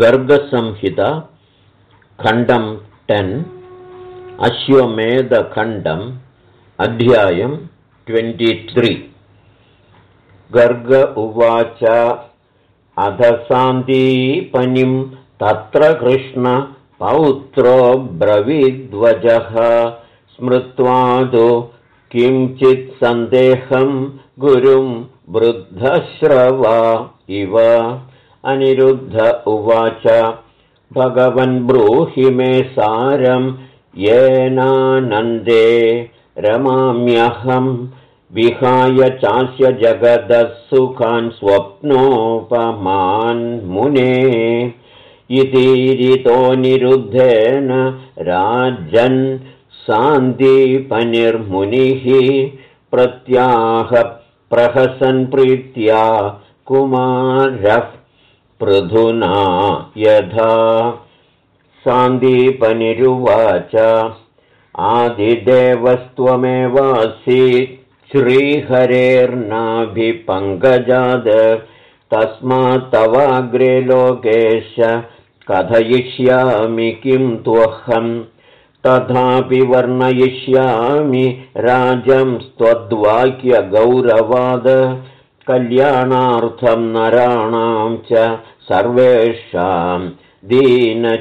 गर्गसंहिता खण्डं टेन् अश्वमेधखण्डम् अध्यायं ट्वेण्टित्रि गर्ग उवाच अधसान्दीपनिं तत्र कृष्णपौत्रो ब्रवीद्वजः। स्मृत्वादो किञ्चित् सन्देहं गुरुं वृद्धश्रवा इव अनिरुद्ध उवाच भगवन् ब्रूहि मे सारं येनानन्दे रमाम्यहं विहाय चास्य जगदः सुखान् स्वप्नोपमान् मुने। निरुद्धेन राजन् सान्दीपनिर्मुनिः प्रत्याह प्रहसन् प्रीत्या कुमारः पृथुना यथा। सान्दीपनिरुवाच। आदिदेवस्त्वमेवासि श्रीहरेर्नाभिपङ्कजाद। तस्मात् तवाग्रे लोकेश कथयिष्यामि किं त्वहम्। तथापि वर्णयिष्यामि राजंस्त्वद्वाक्यगौरवाद कल्याणार्थं नराणां च सर्वेषां दीनचेदसाम्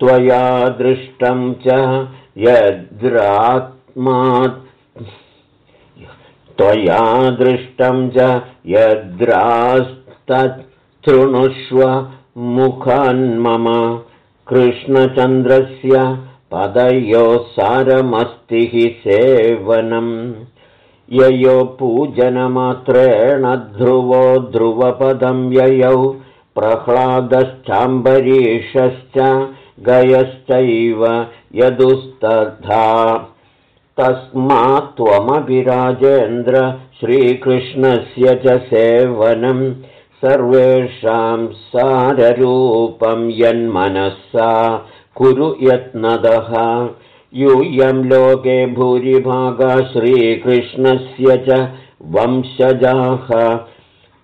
त्वया दृष्टं च यद्रात्मात् त्वया दृष्टं च यद्रास्तृणुष्व मुखान्मम कृष्णचन्द्रस्य पदयोः सारमस्ति हि सेवनम् ययो पूजनमात्रेण ध्रुवो ध्रुवपदं ययौ प्रह्लादश्चाम्बरीषश्च गयश्चैव यदुस्तथा। तस्मात् त्वमपि राजेन्द्र श्रीकृष्णस्य च सेवनं सर्वेषां साररूपं यन्मनःसा कुरु यत्नदः यूयं लोके भूरिभागा श्रीकृष्णस्य च वंशजाः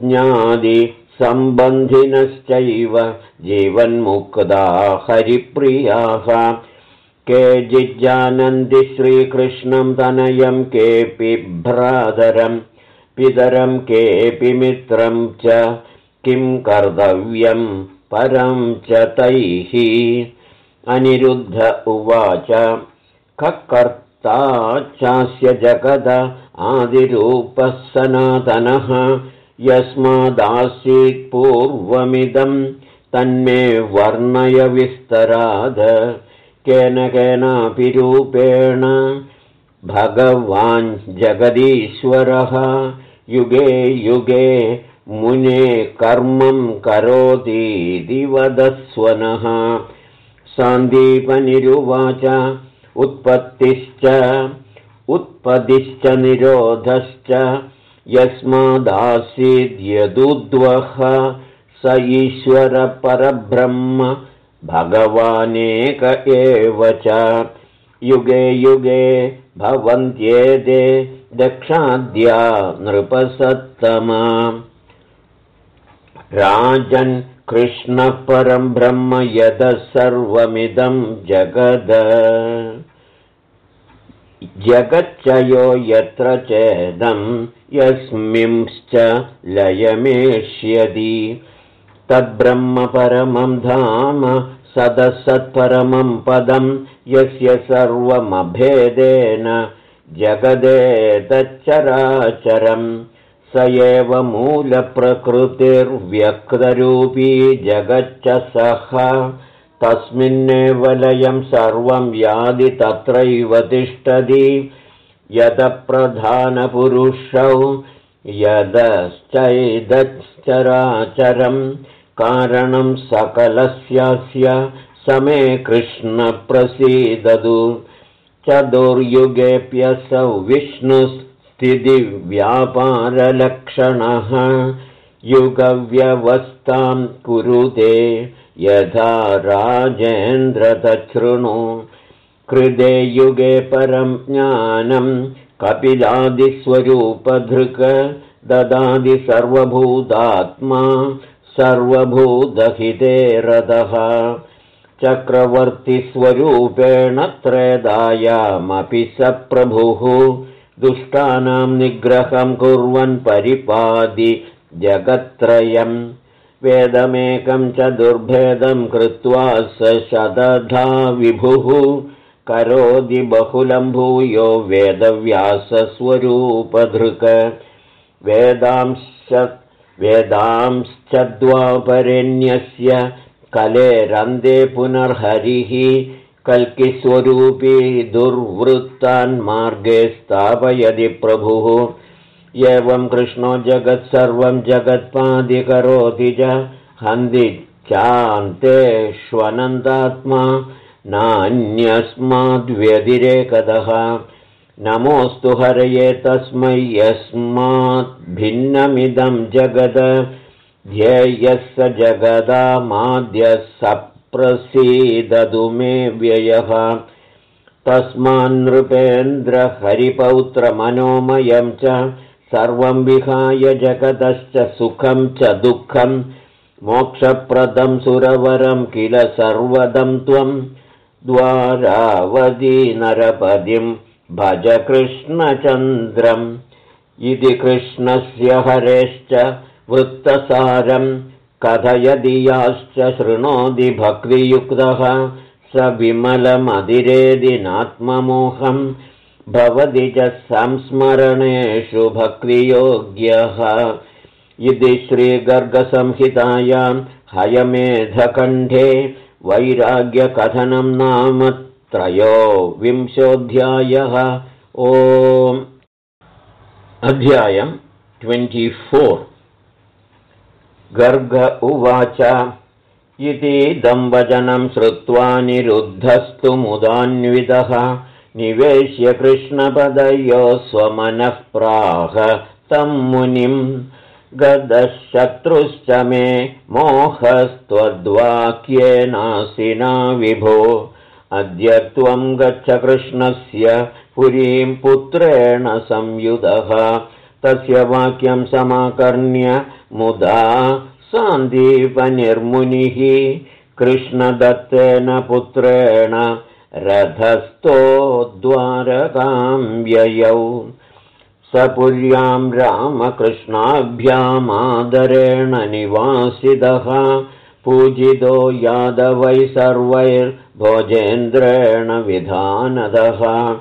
ज्ञादिसम्बन्धिनश्चैव जीवन्मुक्ता हरिप्रियाः। केचिज्जानन्ति श्रीकृष्णं तनयं केऽपि भ्रातरं पितरं केऽपि मित्रं च किं कर्तव्यं परं च तैः। अनिरुद्ध उवाच कर्ता चास्य जगद आदिरूपः सनातनः। यस्मादासीत् पूर्वमिदं तन्मे वर्णयविस्तराद केन केनापि रूपेण भगवान् जगदीश्वरः। युगे युगे मुने कर्मं करोतीति वदस्वनः। सान्दीपनिरुवाच उत्पत्तिश्च उत्पदिश्च निरोधश्च यस्मादासीद्यदुद्वः स ईश्वरपरब्रह्म भगवानेक एव च। युगे युगे भवन्त्येते दक्षाद्या नृपसत्तमा। राजन् कृष्णः परं ब्रह्म यतः सर्वमिदं जगद जगच्चयो यत्र चेदं यस्मिंश्च लयमेष्यति। तद्ब्रह्म परमं धाम सदसत्परमं पदं यस्य सर्वमभेदेन जगदेतच्चराचरम् स एव मूलप्रकृतिर्व्यक्तरूपी जगच्च सः तस्मिन्नेव लयं सर्वं यादि तत्रैव तिष्ठति यदप्रधानपुरुषौ यदश्चैदश्चराचरं कारणं सकलस्यास्य समे कृष्णप्रसीदतु चतुर्युगेऽप्यसौ विष्णुस् स्थितिव्यापारलक्षणः युगव्यवस्थां कुरुते यथा राजेन्द्रतच्छृणु कृते युगे परं ज्ञानं कपिलादिस्वरूपधृक ददाति सर्वभूतात्मा सर्वभूतहिते रथः। चक्रवर्तिस्वरूपेण त्रेदायामपि स प्रभुः। दुष्टानां निग्रहं कुर्वन् परिपादि जगत्त्रयम् वेदमेकं च दुर्भेदं कृत्वा स शतधा विभुः। करोति बहुलं भूयो वेदव्यासस्वरूपधृक। वेदांश्च वेदांश्च द्वापरेण्यस्य कलेरन्दे पुनर्हरिः। कल्किस्वरूपी दुर्वृत्तान्मार्गे स्थापयति प्रभुः एवं कृष्णो जगत् सर्वं जगत्पादिकरोति च हन्ति चान्तेष्वनन्दात्मा नान्यस्माद्व्यतिरेकतः। नमोऽस्तु हरये तस्मै यस्माद्भिन्नमिदं जगद। ध्येयः स जगदामाद्यः सप्रसीदतु मे व्ययः। तस्मान्नृपेन्द्रहरिपौत्रमनोमयं च सर्वं विहाय जगतश्च सुखं च दुःखं मोक्षप्रदं सुरवरं किल सर्वदं त्वं। द्वारावधी नरपदिं भज कृष्णचन्द्रम्। इति कृष्णस्य हरेश्च वृत्तसारं कथयदि याश्च शृणोति भक्तियुक्तः स विमलमधिरेदिनात्ममोहं भवति च संस्मरणेषु भक्तियोग्यः। इति श्रीगर्गसंहितायां हयमेधकण्ठे वैराग्यकथनं नाम त्रयोविंशोऽध्यायः ओम्। अध्यायम् ट्वेण्टिफोर्। गर्ग उवाच। इति दम्बजनं श्रुत्वा निरुद्धस्तु मुदान्वितः निवेश्य कृष्णपदयो स्वमनः प्राह तं मुनिम् गदशत्रुश्च मे मोहस्त्वद्वाक्येनासिना विभो। अद्य त्वं गच्छ कृष्णस्य पुरीं पुत्रेण संयुधः। तस्य वाक्यं समाकर्ण्य मुदा सान्दीपनिर्मुनिः कृष्णदत्तेन पुत्रेण रथस्थोद्वारकां व्ययौ सपुर्यां रामकृष्णाभ्यामादरेण निवासितः। पूजितो यादवै सर्वैर्भोजेन्द्रेण विधानदः।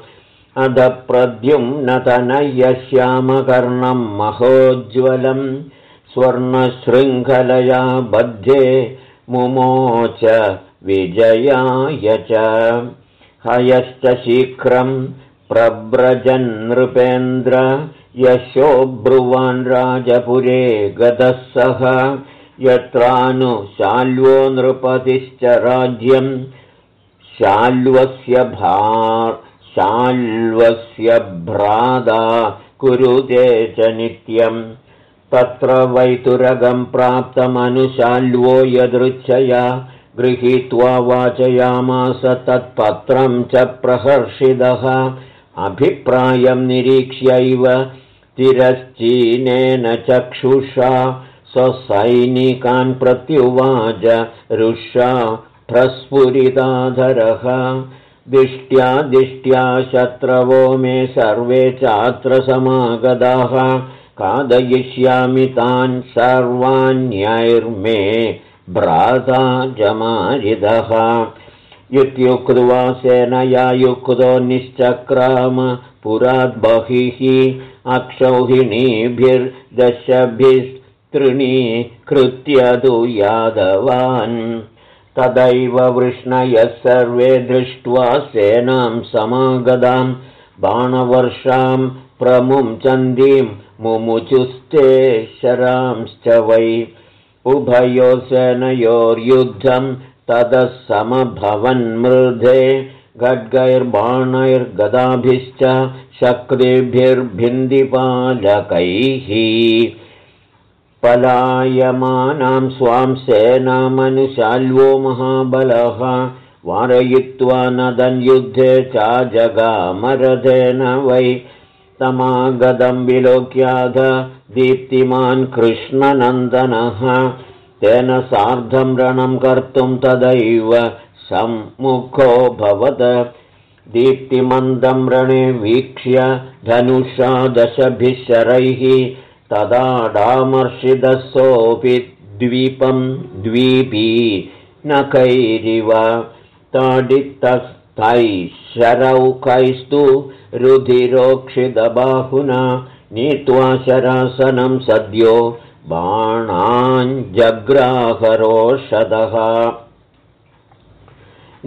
अधप्रद्युम्नतनयश्यामकर्णं महोज्ज्वलम्। स्वर्णशृङ्खलया बध्ये मुमोच विजयाय च हयश्च शीघ्रं प्रव्रजन्नृपेन्द्र यशो ब्रुवान् राजपुरे गतः सः यत्रानुशाल्वो नृपतिश्च राज्यं शाल्वस्य भार् शाल्वस्य भ्राता कुरुते च नित्यम् तत्र वैतुरगं प्राप्तमनुशाल्वो यदृच्छया गृहीत्वा वाचयामास तत्पत्रं च प्रहर्षिदः। अभिप्रायं निरीक्ष्यैव तिरश्चीनेन चक्षुषा स्वसैनिकान् प्रत्युवाच रुषा प्रस्फुरिताधरः। दिष्ट्या दिष्ट्या शत्रवो मे सर्वे चात्र समागताः खादयिष्यामि तान् सर्वाण्यैर्मे भ्राता जमारिदः इत्युक्त्वा सेनया युक्तो निश्चक्राम पुराद्बहिः अक्षौहिणीभिर्दशभिस्तृणीकृत्य तु यादवान्। तदैव वृष्णयः सर्वे दृष्ट्वा सेनां समागतां बाणवर्षां प्रमुञ्चन्दीं मुमुचुस्ते शरांश्च वै उभयो सेनयोर्युद्धं ततः समभवन्मृधे खड्गैर्बाणैर्गदाभिश्च शक्तिभिर्भिन्दिपालकैः पलायमानां स्वां सेनामनुशाल्वो महाबलः वारयित्वा नदन्युद्धे चाजगामरथेन वै तमागदं विलोक्याध दीप्तिमान् कृष्णनन्दनः। तेन सार्धं रणं कर्तुं तदैव सम्मुखो भवद दीप्तिमन्दं रणे वीक्ष्य धनुषा दशभिः शरैः। तदाडामर्षिदसोऽपि द्वीपं द्वीपी नखैरिव ताडितस्थैः शरौखैस्तु रुधिरोक्षितबाहुना नीत्वा शरासनं सद्यो बाणाञ्जग्राहरोषदः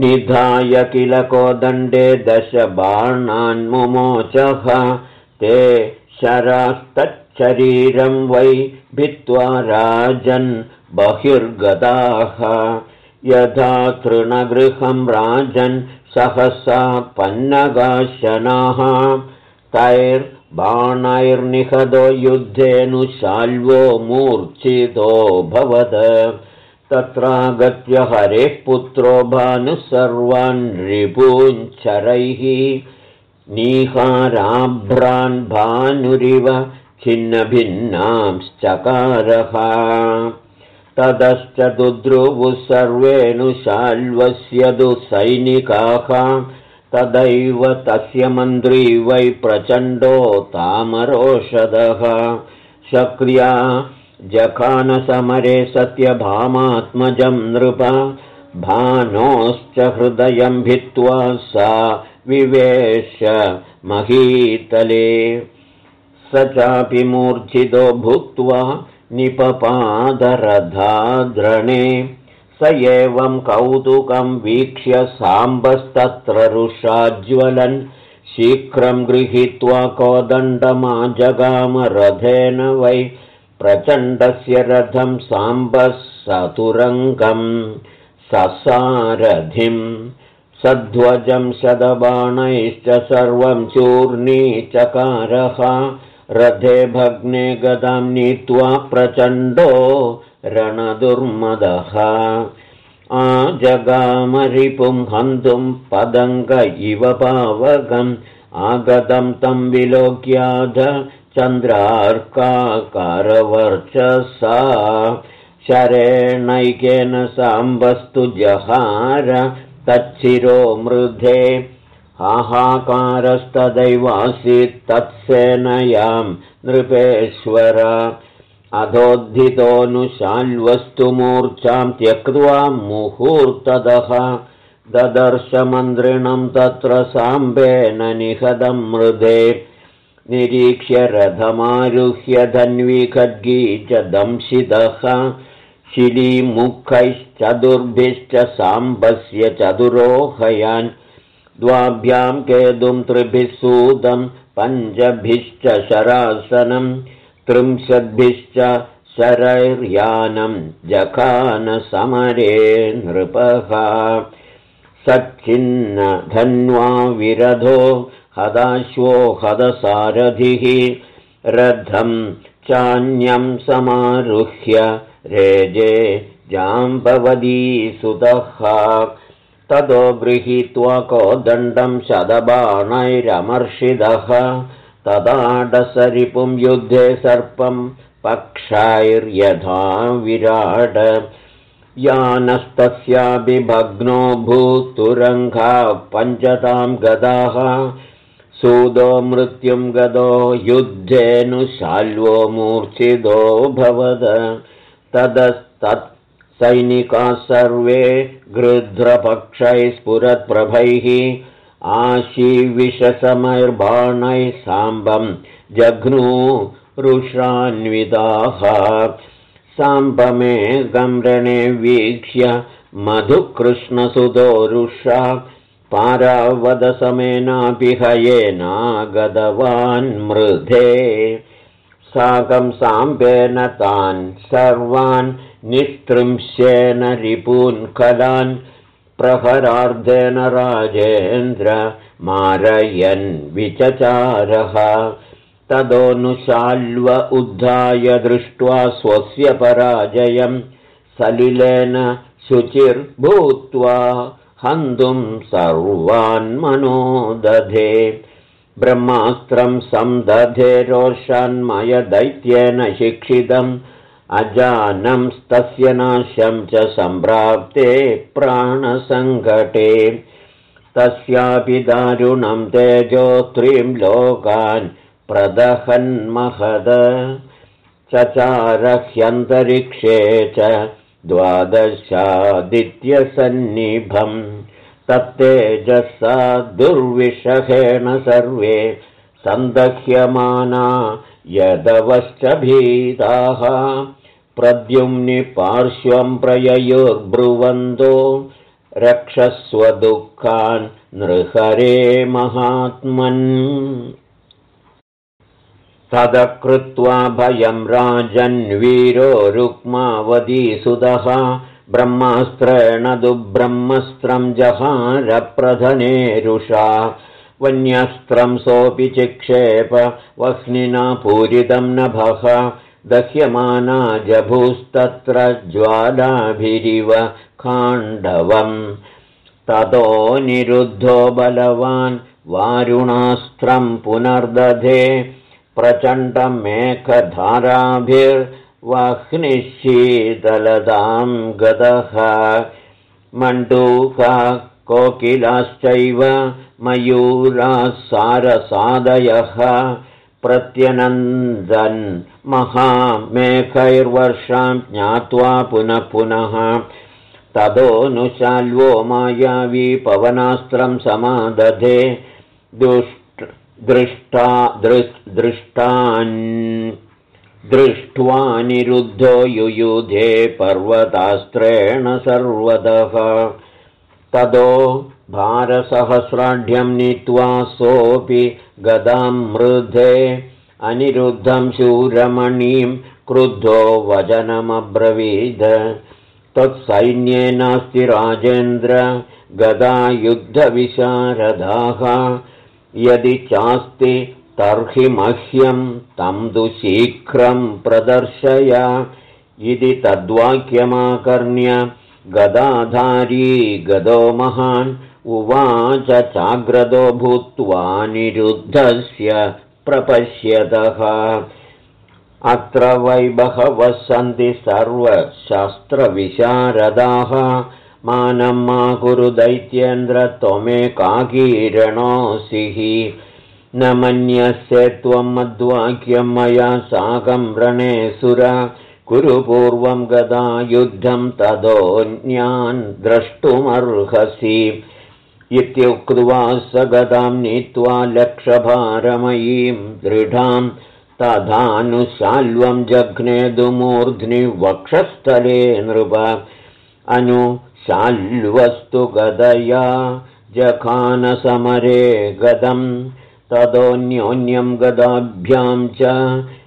निधाय किल कोदण्डे दश बाणान्मुमोचः ते शरास्तच्छरीरं वै भित्त्वा राजन् बहिर्गताः यथा तृणगृहं राजन् सहसा पन्नगाशनाः तैर्बाणैर्निहतो युद्धेऽनुशाल्वो मूर्च्छितो भवद। तत्रागत्य हरेः पुत्रो भानुः सर्वान् रिपूञ्चरैः नीहाराभ्रान् भानुरिव छिन्नभिन्नांश्चकारः ततश्च दुद्रुवुः सर्वेऽनुशाल्वस्य दु सैनिकाः तदैव तस्य मन्त्री वै प्रचण्डो तामरोषदः शक्र्या जखानसमरे सत्यभामात्मजं नृप भानोश्च हृदयं भित्त्वा सा विवेश महीतले। स चापि मूर्च्छितो भुक्त्वा निपपादरधाद्रणे स एवं कौतुकं वीक्ष्य साम्बस्तत्र रुषाज्वलन् शीघ्रं गृहीत्वा कोदण्डमाजगामरथेन वै प्रचण्डस्य रथं साम्बः सतुरङ्गम् ससारथिम् सध्वजं शतबाणैश्च सर्वं चूर्णीचकारः रथे भग्ने गदां नीत्वा प्रचण्डो रणदुर्मदः। आजगामरिपुं हन्तुं पदङ्ग इव पावकम् आगतं तं विलोक्याध चन्द्रार्काकारवर्चसा। शरेणैकेन साम्बस्तु जहार तच्छिरो मृधे हाहाकारस्तदैवासीत् तत्सेनयां नृपेश्वर। अधोद्धितोऽनुशाल्वस्तु मूर्च्छां त्यक्त्वा मुहूर्तदः ददर्शमन्त्रिणं तत्र साम्बेन निहदं मृधे। निरीक्ष्य रथमारुह्य धन्वी खड्गी च दंशितः शिलीमुखैश्चतुर्भिश्च साम्बस्य चतुरोहयान् द्वाभ्यां केतुं त्रिभिः सूतं पञ्चभिश्च शरासनं त्रिंशद्भिश्च शरैर्यानं जखानसमरे नृपः। सच्चिन्न धन्वा विरधो हदाश्वो हदसारथिः रथं चान्यं समारुह्य रेजे जाम्बवदीसुतः ततो गृहीत्वा कोदण्डं शतबाणैरमर्षिदः। तदाडसरिपुं युद्धे सर्पं पक्षैर्यथा विराड यानस्तस्याभिभग्नो भूतुरङ्घा पञ्चतां गदाः। सूदो मृत्युं गदो युद्धेऽनुशाल्वो मूर्च्छिदो भवद। तदस्तत् सैनिकाः सर्वे गृध्रपक्षैः स्फुरत्प्रभैः आशीविषसमैर्बाणैः साम्बं जघ्नू रुषान्विताः साम्बमेकं रणे वीक्ष्य मधुकृष्णसुतो रुषा पारावदसमेनापि हयेनागतवान् मृधे साकं साम्बेन तान् सर्वान् निस्त्रिंश्येन रिपून् कलान् प्रहरार्धेन राजेन्द्र मारयन् विचचारः। तदोऽनुशाल्व उद्धाय दृष्ट्वा स्वस्य पराजयं सलिलेन शुचिर्भूत्वा हन्तुं सर्वान्मनो दधे ब्रह्मास्त्रं संदधे रोषान्मयदैत्येन शिक्षितम्। अजानंस्तस्य नाशं च सम्प्राप्ते प्राणसङ्कटे। तस्यापि दारुणं तेजोत्रीं लोकान् प्रदहन्महद। चचारह्यन्तरिक्षे च द्वादशादित्यसन्निभम् तत्तेजसा दुर्विषहेण सर्वे सन्दह्यमाना यदवश्च भीताः। प्रद्युम्नि प्रययुर्ब्रुवन्तो रक्षस्वदुःखान् नृहरे महात्मन्। तदकृत्वा भयं राजन्वीरो रुक्मावतीसुतः ब्रह्मास्त्रेण दुब्रह्मस्त्रं जहारप्रधनेरुषा वन्यस्त्रं सोऽपि चिक्षेप वह्निना पूरितं नभः दह्यमाना जभूस्तत्र ज्वालाभिरिव खाण्डवम्। ततो निरुद्धो बलवान् वारुणास्त्रं पुनर्दधे प्रचण्डमेकधाराभिर्वह्निशीतलतां गतः मण्डूका कोकिलाश्चैव मयूराः सारसादयः प्रत्यनन्दन् महामेघैर्वर्षां ज्ञात्वा पुनः पुनः। ततोऽनुशाल्वो मायावी पवनास्त्रं समादधे। दुष्ट दृष्टा दृष्टान् दृष्ट्वानिरुद्धो युयुधे पर्वतास्त्रेण सर्वतः। ततो भारसहस्राढ्यं नीत्वा सोऽपि गदां मृधे अनिरुद्धं शूरमणिं क्रुद्धो वचनमब्रवीद त्वत्सैन्ये नास्ति राजेन्द्र गदा युद्धविशारदाः। यदि चास्ति तर्हि मह्यं तं तु शीघ्रं प्रदर्शय। इति तद्वाक्यमाकर्ण्य गदाधारी गदो महान् उवाच चाग्रदो भूत्वा निरुद्धस्य प्रपश्यतः। अत्र वै बहवः सन्ति सर्वशास्त्रविशारदाः। मानं मा कुरु दैत्येन्द्र त्वमेकाकीरणोऽसिः न मन्यस्य त्वं मद्वाक्यं मया साकं रणे सुर। कुरु पूर्वं गदा युद्धं तदोऽन्यान् द्रष्टुमर्हसि। इत्युक्त्वा स गदां नीत्वा लक्षभारमयीं दृढां। तथानुशाल्वं जघ्नेदुमूर्ध्नि वक्षस्थले नृप। अनुशाल्वस्तु गदया जखानसमरे गदं तदोऽन्योन्यं गदाभ्यां च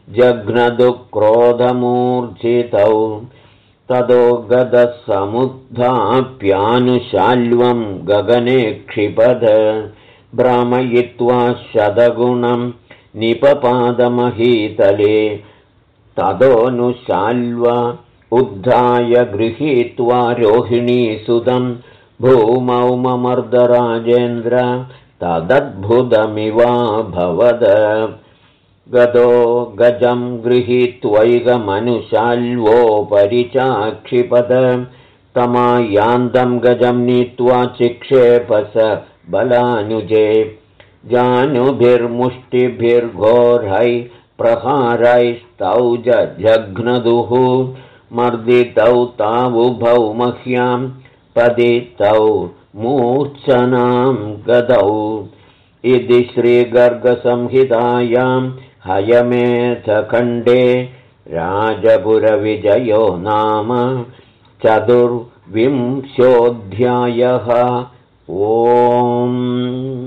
जघ्नदुक्रोधमूर्जितौ ततो गदसमुद्धाप्यानुशाल्वं गगने क्षिपद। भ्रामयित्वा शतगुणं निपपादमहीतले। तदोऽनुशाल्व उद्धाय गृहीत्वा रोहिणीसुतं भूमौ ममर्दराजेन्द्र तदद्भुतमिवाभवद। गदो गजं गृहीत्वैगमनुशाल्वोपरि चाक्षिपद तमायान्तं गजं नीत्वा चिक्षेपस बलानुजे। जानुभिर्मुष्टिभिर्घोरै प्रहारैस्तौ जघ्नदुः मर्दितौ तावुभौ मह्यां पदितौ मूर्च्छनां गदौ। इति श्रीगर्गसंहितायां हयमेथखण्डे राजपुरविजयो नाम चतुर्विंशोऽध्यायः। ओम्